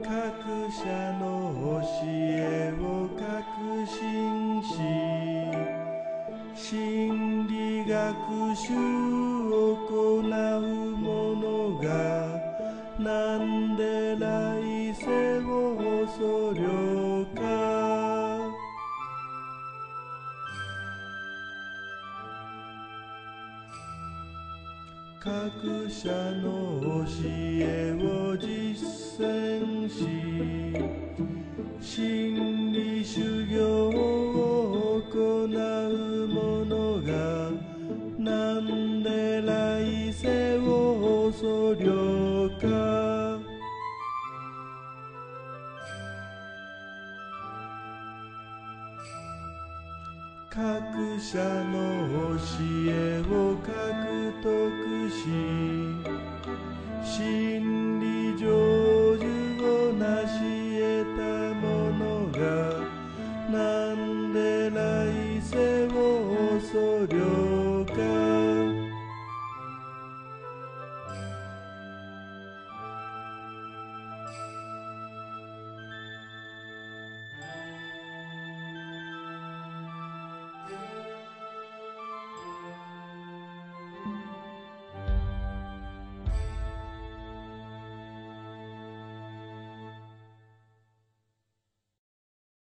各社の教えを確信し心理学習を行う者がなんで来世を恐れか各社の教えを実践し心理修行を行う者が何で来世を恐れ各社の教えを獲得し心理上